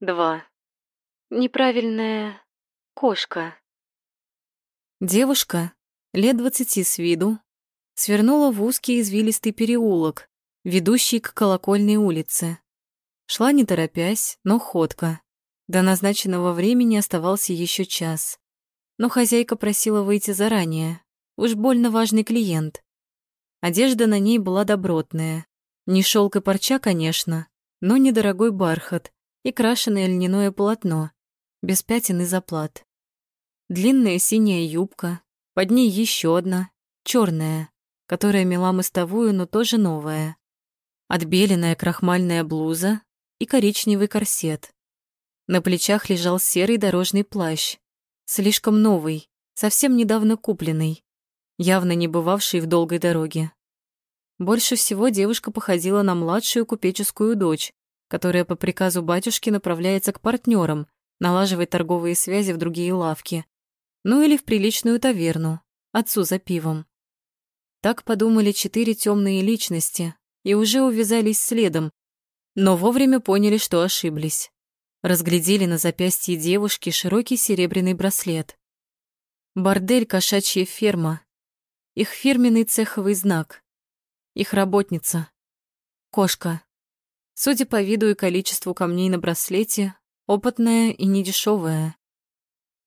2. Неправильная кошка. Девушка, лет двадцати с виду, свернула в узкий извилистый переулок, ведущий к колокольной улице. Шла не торопясь, но ходко. До назначенного времени оставался еще час. Но хозяйка просила выйти заранее. Уж больно важный клиент. Одежда на ней была добротная. Не шелк и парча, конечно, но недорогой бархат и крашеное льняное полотно, без пятен и заплат. Длинная синяя юбка, под ней еще одна, черная, которая мела мостовую, но тоже новая. Отбеленная крахмальная блуза и коричневый корсет. На плечах лежал серый дорожный плащ, слишком новый, совсем недавно купленный явно не бывавший в долгой дороге. Больше всего девушка походила на младшую купеческую дочь, которая по приказу батюшки направляется к партнерам, налаживать торговые связи в другие лавки, ну или в приличную таверну, отцу за пивом. Так подумали четыре темные личности и уже увязались следом, но вовремя поняли, что ошиблись. Разглядели на запястье девушки широкий серебряный браслет. Бордель «Кошачья ферма», их фирменный цеховый знак. Их работница. Кошка. Судя по виду и количеству камней на браслете, опытная и недешевая.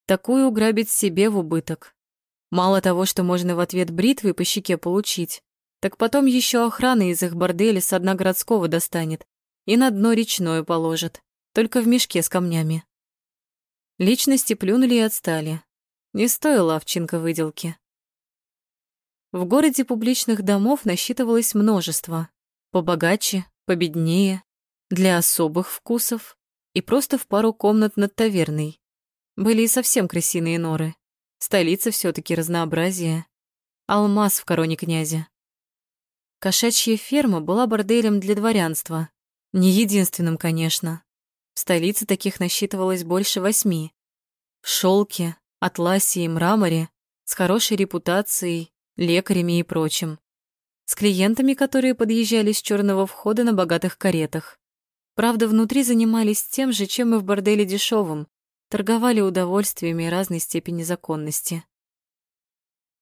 Такую грабить себе в убыток. Мало того, что можно в ответ бритвы по щеке получить, так потом еще охрана из их борделя с дна городского достанет и на дно речное положит, только в мешке с камнями. Личности плюнули и отстали. Не стоило овчинка выделки. В городе публичных домов насчитывалось множество. Побогаче, победнее, для особых вкусов и просто в пару комнат над таверной. Были и совсем крысиные норы. Столица все таки разнообразие. Алмаз в короне князя. Кошачья ферма была борделем для дворянства. Не единственным, конечно. В столице таких насчитывалось больше восьми. В шелке, атласе и мраморе, с хорошей репутацией лекарями и прочим. С клиентами, которые подъезжали с черного входа на богатых каретах. Правда, внутри занимались тем же, чем и в борделе дешевым, торговали удовольствиями разной степени законности.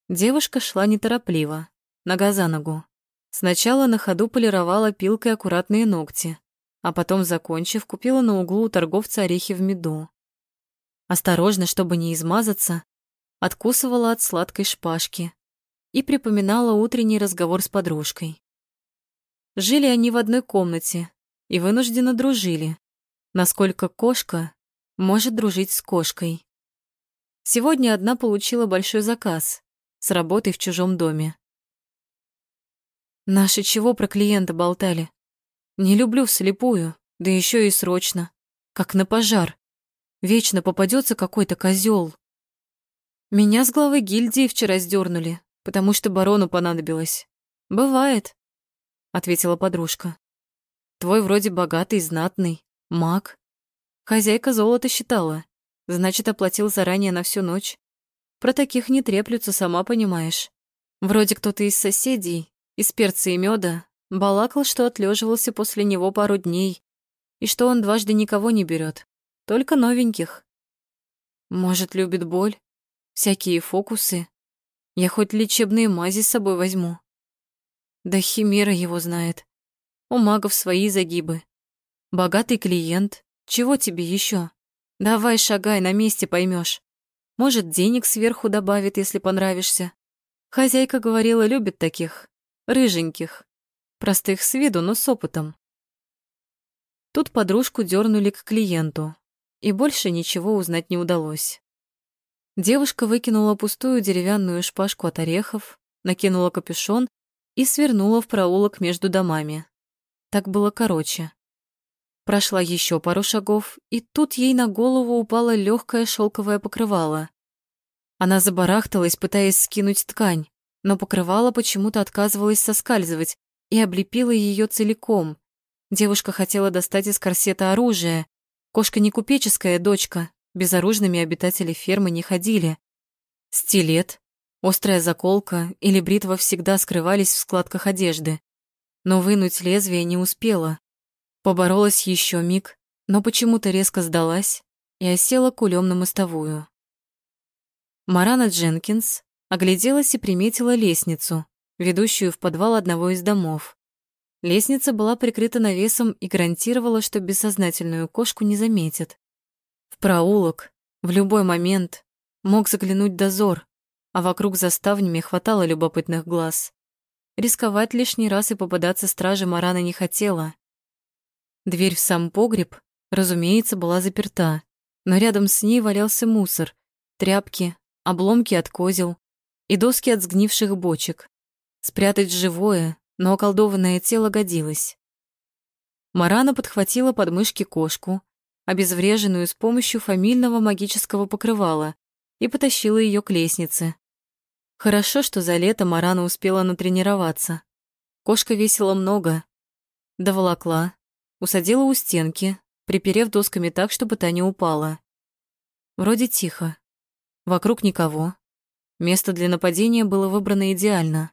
Девушка шла неторопливо, нога за ногу. Сначала на ходу полировала пилкой аккуратные ногти, а потом, закончив, купила на углу у торговца орехи в меду. Осторожно, чтобы не измазаться, откусывала от сладкой шпажки, и припоминала утренний разговор с подружкой. Жили они в одной комнате и вынужденно дружили, насколько кошка может дружить с кошкой. Сегодня одна получила большой заказ с работой в чужом доме. Наши чего про клиента болтали? Не люблю вслепую, да еще и срочно, как на пожар. Вечно попадется какой-то козел. Меня с главы гильдии вчера сдернули, потому что барону понадобилось. Бывает, ответила подружка. Твой вроде богатый, знатный, маг. Хозяйка золото считала, значит, оплатил заранее на всю ночь. Про таких не треплются, сама понимаешь. Вроде кто-то из соседей, из перца и меда, балакал, что отлеживался после него пару дней, и что он дважды никого не берет, только новеньких. Может, любит боль, всякие фокусы. Я хоть лечебные мази с собой возьму. Да Химера его знает. У магов свои загибы. Богатый клиент. Чего тебе еще? Давай шагай, на месте поймешь. Может, денег сверху добавит, если понравишься. Хозяйка говорила, любит таких. Рыженьких. Простых с виду, но с опытом. Тут подружку дернули к клиенту, и больше ничего узнать не удалось. Девушка выкинула пустую деревянную шпажку от орехов, накинула капюшон и свернула в проулок между домами. Так было короче. Прошла еще пару шагов, и тут ей на голову упало легкое шелковое покрывало. Она забарахталась, пытаясь скинуть ткань, но покрывало почему-то отказывалось соскальзывать и облепило ее целиком. Девушка хотела достать из корсета оружие. Кошка не купеческая дочка, безоружными обитатели фермы не ходили. Стилет, острая заколка или бритва всегда скрывались в складках одежды. Но вынуть лезвие не успела. Поборолась еще миг, но почему-то резко сдалась и осела кулем на мостовую. Марана Дженкинс огляделась и приметила лестницу, ведущую в подвал одного из домов. Лестница была прикрыта навесом и гарантировала, что бессознательную кошку не заметят. Проулок в любой момент мог заглянуть дозор, а вокруг за ставнями хватало любопытных глаз. Рисковать лишний раз и попадаться страже Марана не хотела. Дверь в сам погреб, разумеется, была заперта, но рядом с ней валялся мусор, тряпки, обломки от козел и доски от сгнивших бочек. Спрятать живое, но околдованное тело годилось. Марана подхватила подмышки кошку, обезвреженную с помощью фамильного магического покрывала, и потащила ее к лестнице. Хорошо, что за лето Марана успела натренироваться. Кошка весила много. Доволокла, усадила у стенки, приперев досками так, чтобы та не упала. Вроде тихо. Вокруг никого. Место для нападения было выбрано идеально.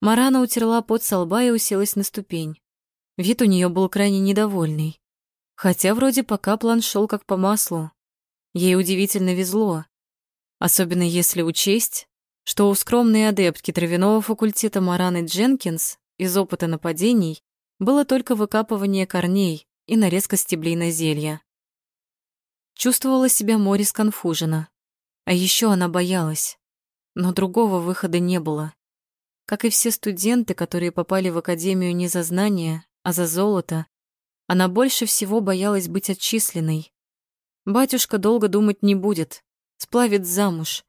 Марана утерла пот со лба и уселась на ступень. Вид у нее был крайне недовольный. Хотя вроде пока план шел как по маслу. Ей удивительно везло. Особенно если учесть, что у скромной адептки травяного факультета Мараны Дженкинс из опыта нападений было только выкапывание корней и нарезка стеблей на зелья. Чувствовала себя море сконфужена. А еще она боялась. Но другого выхода не было. Как и все студенты, которые попали в академию не за знания, а за золото, она больше всего боялась быть отчисленной. Батюшка долго думать не будет, сплавит замуж.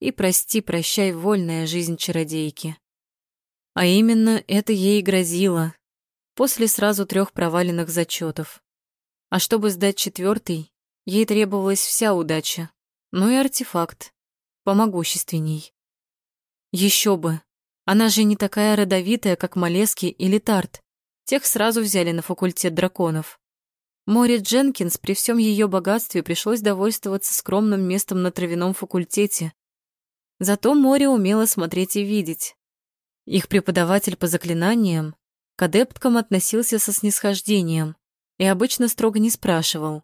И прости, прощай, вольная жизнь чародейки. А именно это ей грозило после сразу трех проваленных зачетов. А чтобы сдать четвертый, ей требовалась вся удача, ну и артефакт, помогущественней. Еще бы, она же не такая родовитая, как Малески или Тарт. Тех сразу взяли на факультет драконов. Море Дженкинс при всем ее богатстве пришлось довольствоваться скромным местом на травяном факультете. Зато море умело смотреть и видеть. Их преподаватель по заклинаниям к адепткам относился со снисхождением и обычно строго не спрашивал.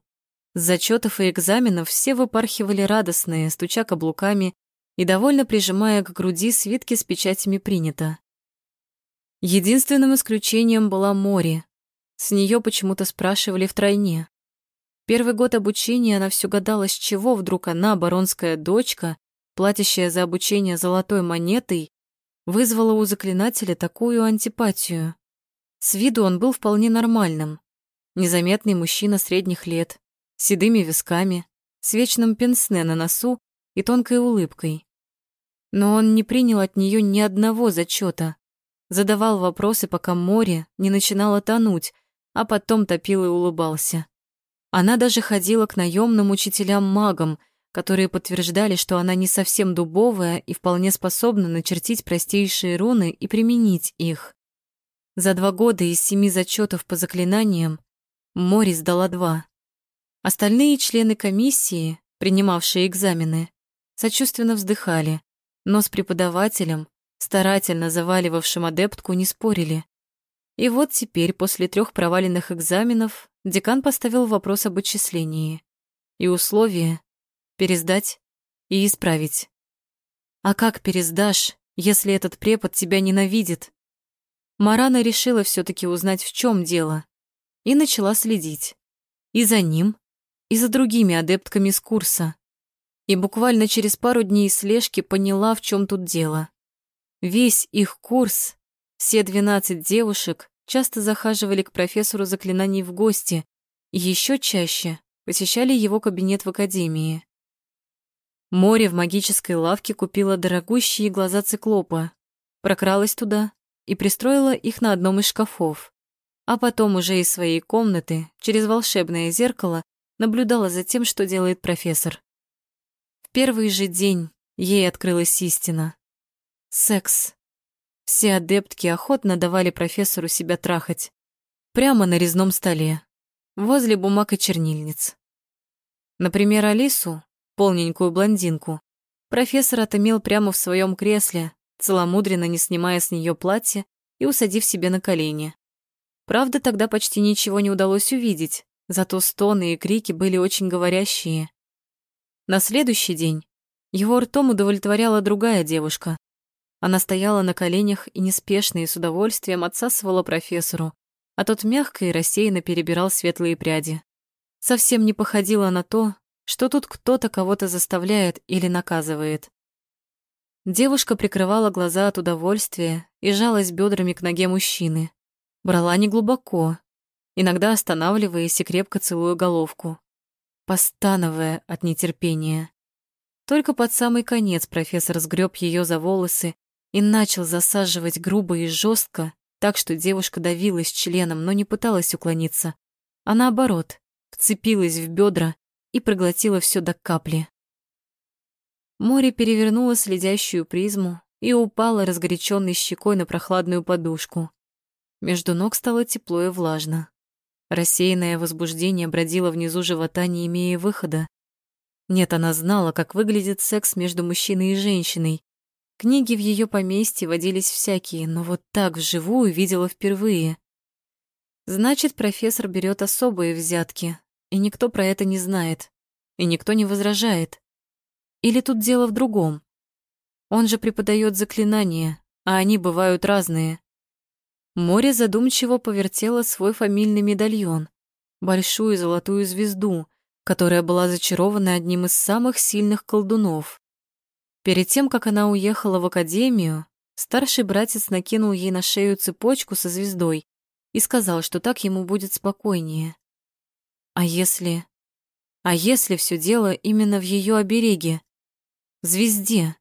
С зачетов и экзаменов все выпархивали радостные, стуча каблуками и довольно прижимая к груди свитки с печатями «принято». Единственным исключением была Мори. С нее почему-то спрашивали втройне. Первый год обучения она все гадала, с чего вдруг она, баронская дочка, платящая за обучение золотой монетой, вызвала у заклинателя такую антипатию. С виду он был вполне нормальным. Незаметный мужчина средних лет, с седыми висками, с вечным пенсне на носу и тонкой улыбкой. Но он не принял от нее ни одного зачета, задавал вопросы, пока море не начинало тонуть, а потом топил и улыбался. Она даже ходила к наемным учителям-магам, которые подтверждали, что она не совсем дубовая и вполне способна начертить простейшие руны и применить их. За два года из семи зачетов по заклинаниям Мори сдала два. Остальные члены комиссии, принимавшие экзамены, сочувственно вздыхали, но с преподавателем, старательно заваливавшим адептку, не спорили. И вот теперь, после трех проваленных экзаменов, декан поставил вопрос об отчислении. И условие — пересдать и исправить. А как пересдашь, если этот препод тебя ненавидит? Марана решила все таки узнать, в чем дело, и начала следить. И за ним, и за другими адептками с курса и буквально через пару дней слежки поняла, в чем тут дело. Весь их курс, все двенадцать девушек, часто захаживали к профессору заклинаний в гости еще чаще посещали его кабинет в академии. Море в магической лавке купила дорогущие глаза циклопа, прокралась туда и пристроила их на одном из шкафов, а потом уже из своей комнаты через волшебное зеркало наблюдала за тем, что делает профессор первый же день ей открылась истина. Секс. Все адептки охотно давали профессору себя трахать. Прямо на резном столе, возле бумаг и чернильниц. Например, Алису, полненькую блондинку, профессор отомил прямо в своем кресле, целомудренно не снимая с нее платье и усадив себе на колени. Правда, тогда почти ничего не удалось увидеть, зато стоны и крики были очень говорящие. На следующий день его ртом удовлетворяла другая девушка. Она стояла на коленях и неспешно и с удовольствием отсасывала профессору, а тот мягко и рассеянно перебирал светлые пряди. Совсем не походило на то, что тут кто-то кого-то заставляет или наказывает. Девушка прикрывала глаза от удовольствия и жалась бедрами к ноге мужчины. Брала неглубоко, иногда останавливаясь и крепко целуя головку, постановая от нетерпения. Только под самый конец профессор сгреб ее за волосы и начал засаживать грубо и жестко, так что девушка давилась членом, но не пыталась уклониться, а наоборот, вцепилась в бедра и проглотила все до капли. Море перевернуло следящую призму и упало разгоряченной щекой на прохладную подушку. Между ног стало тепло и влажно. Рассеянное возбуждение бродило внизу живота, не имея выхода. Нет, она знала, как выглядит секс между мужчиной и женщиной. Книги в ее поместье водились всякие, но вот так вживую видела впервые. Значит, профессор берет особые взятки, и никто про это не знает, и никто не возражает. Или тут дело в другом? Он же преподает заклинания, а они бывают разные. Море задумчиво повертело свой фамильный медальон, большую золотую звезду, которая была зачарована одним из самых сильных колдунов. Перед тем, как она уехала в академию, старший братец накинул ей на шею цепочку со звездой и сказал, что так ему будет спокойнее. А если... А если все дело именно в ее обереге? звезде.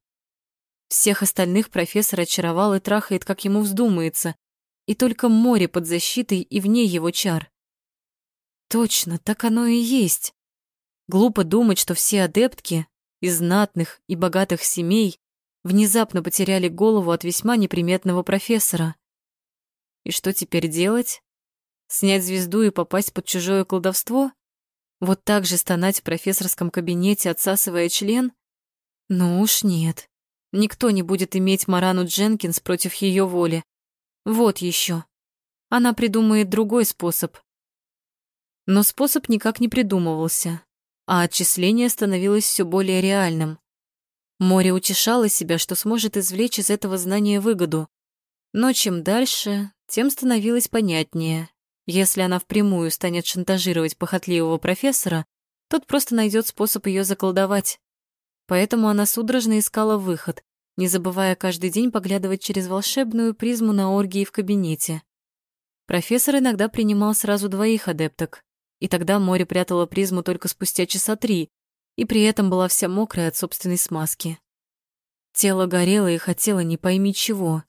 Всех остальных профессор очаровал и трахает, как ему вздумается, и только море под защитой и вне его чар. Точно, так оно и есть. Глупо думать, что все адептки из знатных и богатых семей внезапно потеряли голову от весьма неприметного профессора. И что теперь делать? Снять звезду и попасть под чужое колдовство? Вот так же стонать в профессорском кабинете, отсасывая член? Ну уж нет. Никто не будет иметь Марану Дженкинс против ее воли. Вот еще. Она придумает другой способ. Но способ никак не придумывался, а отчисление становилось все более реальным. Море утешало себя, что сможет извлечь из этого знания выгоду. Но чем дальше, тем становилось понятнее. Если она впрямую станет шантажировать похотливого профессора, тот просто найдет способ ее заколдовать. Поэтому она судорожно искала выход, не забывая каждый день поглядывать через волшебную призму на оргии в кабинете. Профессор иногда принимал сразу двоих адепток, и тогда море прятало призму только спустя часа три, и при этом была вся мокрая от собственной смазки. Тело горело и хотело не пойми чего.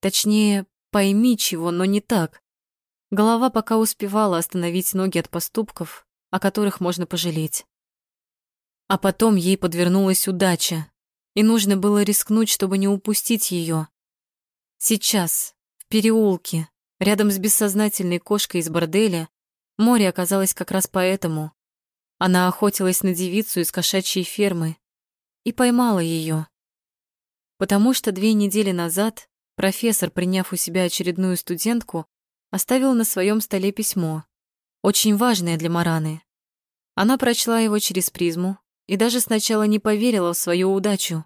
Точнее, пойми чего, но не так. Голова пока успевала остановить ноги от поступков, о которых можно пожалеть. А потом ей подвернулась удача, и нужно было рискнуть, чтобы не упустить ее. Сейчас, в переулке, рядом с бессознательной кошкой из борделя, море оказалось как раз поэтому. Она охотилась на девицу из кошачьей фермы и поймала ее. Потому что две недели назад профессор, приняв у себя очередную студентку, оставил на своем столе письмо, очень важное для Мараны. Она прочла его через призму, и даже сначала не поверила в свою удачу.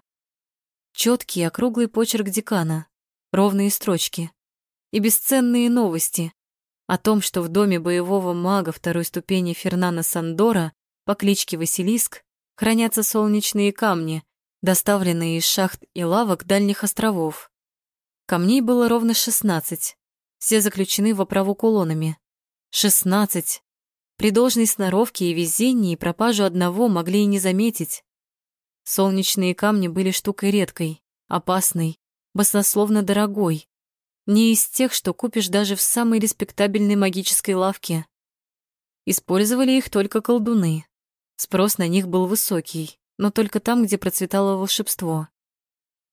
Четкий округлый почерк декана, ровные строчки и бесценные новости о том, что в доме боевого мага второй ступени Фернана Сандора по кличке Василиск хранятся солнечные камни, доставленные из шахт и лавок дальних островов. Камней было ровно шестнадцать, все заключены в оправу кулонами. Шестнадцать при должной сноровке и везении пропажу одного могли и не заметить. Солнечные камни были штукой редкой, опасной, баснословно дорогой. Не из тех, что купишь даже в самой респектабельной магической лавке. Использовали их только колдуны. Спрос на них был высокий, но только там, где процветало волшебство.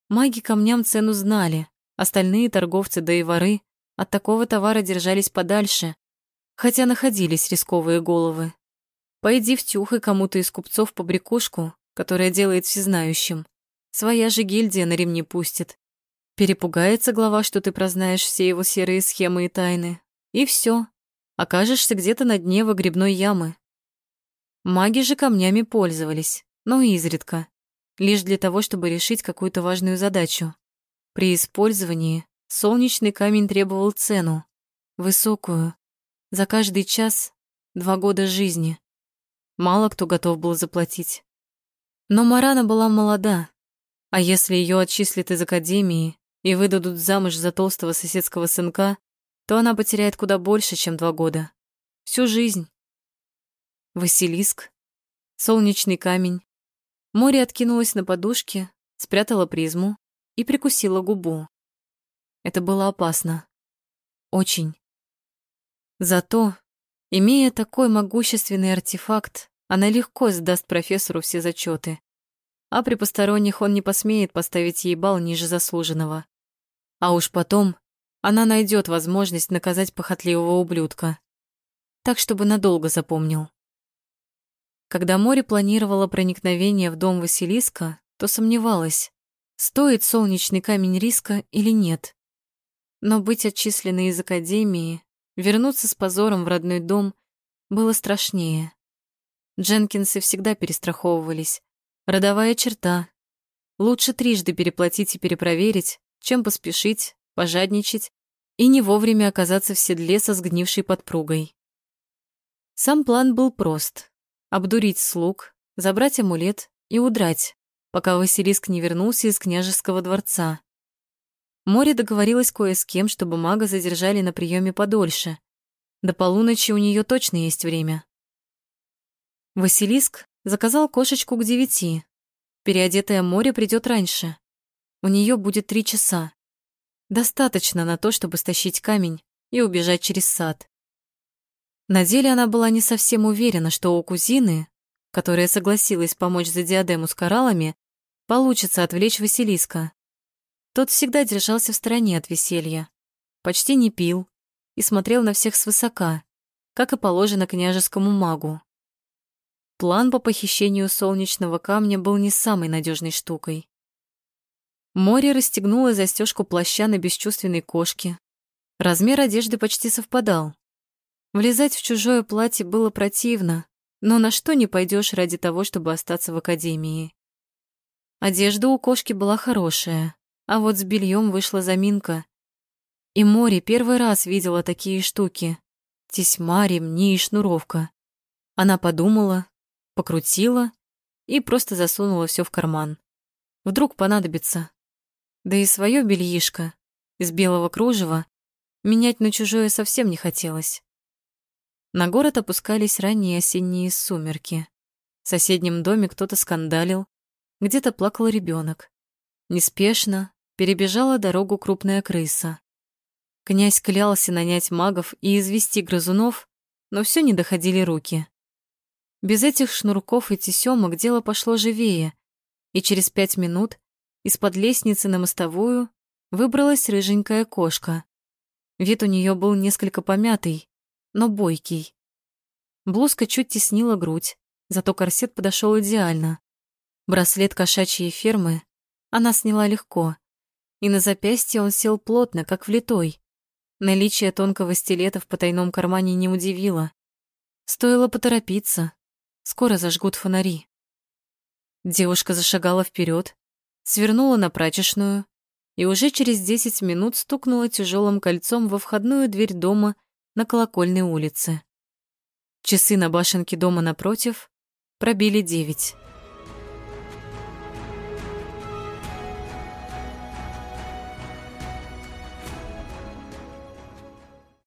Маги камням цену знали, остальные торговцы да и воры от такого товара держались подальше, хотя находились рисковые головы. Пойди втюхай кому-то из купцов по брякушку, которая делает всезнающим. Своя же гильдия на ремни пустит. Перепугается глава, что ты прознаешь все его серые схемы и тайны. И все. окажешься где-то на дне выгребной ямы. Маги же камнями пользовались, но изредка, лишь для того, чтобы решить какую-то важную задачу. При использовании солнечный камень требовал цену, высокую, за каждый час два года жизни. Мало кто готов был заплатить. Но Марана была молода, а если ее отчислят из академии и выдадут замуж за толстого соседского сынка, то она потеряет куда больше, чем два года. Всю жизнь. Василиск, солнечный камень. Море откинулось на подушке, спрятала призму и прикусила губу. Это было опасно. Очень. Зато, имея такой могущественный артефакт, она легко сдаст профессору все зачеты, а при посторонних он не посмеет поставить ей бал ниже заслуженного. А уж потом она найдет возможность наказать похотливого ублюдка. Так, чтобы надолго запомнил. Когда море планировало проникновение в дом Василиска, то сомневалась, стоит солнечный камень риска или нет. Но быть отчисленной из академии, вернуться с позором в родной дом было страшнее. Дженкинсы всегда перестраховывались. Родовая черта. Лучше трижды переплатить и перепроверить, чем поспешить, пожадничать и не вовремя оказаться в седле со сгнившей подпругой. Сам план был прост — обдурить слуг, забрать амулет и удрать, пока Василиск не вернулся из княжеского дворца. Море договорилась кое с кем, чтобы мага задержали на приеме подольше. До полуночи у нее точно есть время. Василиск заказал кошечку к девяти. Переодетое море придет раньше. У нее будет три часа. Достаточно на то, чтобы стащить камень и убежать через сад. На деле она была не совсем уверена, что у кузины, которая согласилась помочь за диадему с кораллами, получится отвлечь Василиска. Тот всегда держался в стороне от веселья, почти не пил и смотрел на всех свысока, как и положено княжескому магу. План по похищению солнечного камня был не самой надежной штукой. Море расстегнуло застежку плаща на бесчувственной кошке. Размер одежды почти совпадал. Влезать в чужое платье было противно, но на что не пойдешь ради того, чтобы остаться в академии. Одежда у кошки была хорошая, а вот с бельем вышла заминка. И море первый раз видела такие штуки. Тесьма, ремни и шнуровка. Она подумала, покрутила и просто засунула все в карман. Вдруг понадобится. Да и свое бельишко из белого кружева менять на чужое совсем не хотелось. На город опускались ранние осенние сумерки. В соседнем доме кто-то скандалил, где-то плакал ребенок. Неспешно перебежала дорогу крупная крыса. Князь клялся нанять магов и извести грызунов, но все не доходили руки. Без этих шнурков и тесемок дело пошло живее, и через пять минут из-под лестницы на мостовую выбралась рыженькая кошка. Вид у нее был несколько помятый, но бойкий. Блузка чуть теснила грудь, зато корсет подошел идеально. Браслет кошачьей фермы она сняла легко, и на запястье он сел плотно, как влитой. Наличие тонкого стилета в потайном кармане не удивило. Стоило поторопиться, скоро зажгут фонари. Девушка зашагала вперед, свернула на прачечную и уже через десять минут стукнула тяжелым кольцом во входную дверь дома на Колокольной улице. Часы на башенке дома напротив пробили девять.